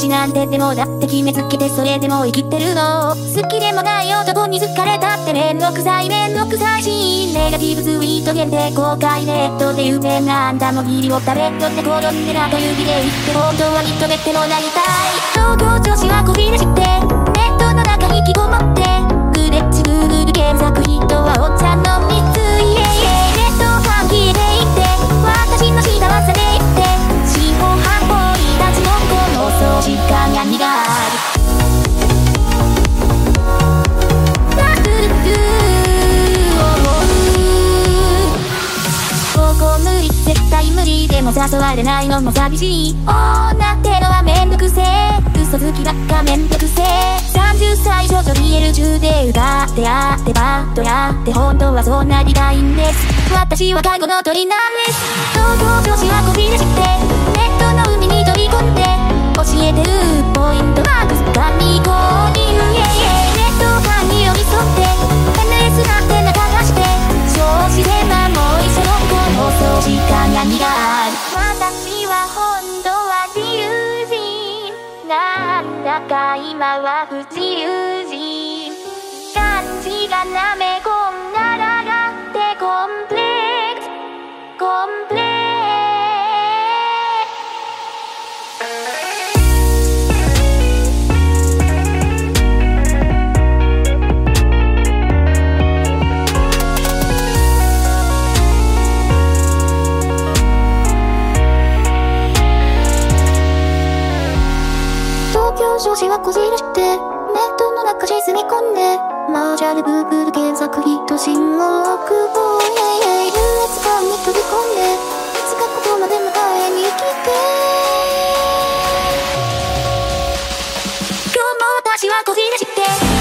しなんてでもだって決めつけてそれでも生きてるの。好きでもない男に好かれたって面倒くさい面倒くさいしネガティブツイート限定公開ネットで有名なあんたもギリを食べとって転んでなという気で言って本当は認めてもなりたい。東京女子はこびらして。無理絶対無理でも誘われないのも寂しい。女ってのはめんどくせえ。嘘つきばっかめんどくせえ。30歳少女 BL10 で歌ってやってバッとやって本当はそんなりたいんです。私は介護の鳥なんです。東京女子はなんだか今は不自由人。感じがなめ東京女子はこじらしてネットの中沈み込んでマージャルグーグル検索ヒット信号くぼイエイエイ優越感に飛び込んでいつかここまで迎えに来て。今日も私はこじらして